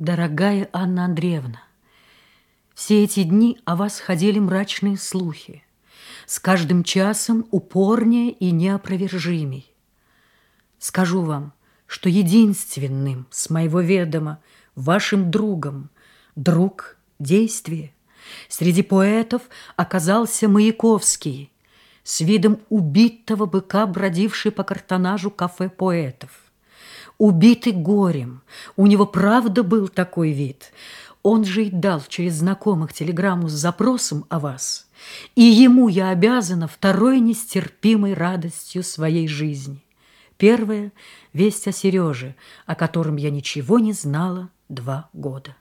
Дорогая Анна Андреевна, все эти дни о вас ходили мрачные слухи, с каждым часом упорнее и неопровержимей. Скажу вам, что единственным с моего ведома вашим другом, друг действия, среди поэтов оказался Маяковский, с видом убитого быка, бродивший по картонажу кафе поэтов. Убитый горем, у него правда был такой вид. Он же и дал через знакомых телеграмму с запросом о вас, и ему я обязана второй нестерпимой радостью своей жизни. Первая – весть о Сереже, о котором я ничего не знала два года.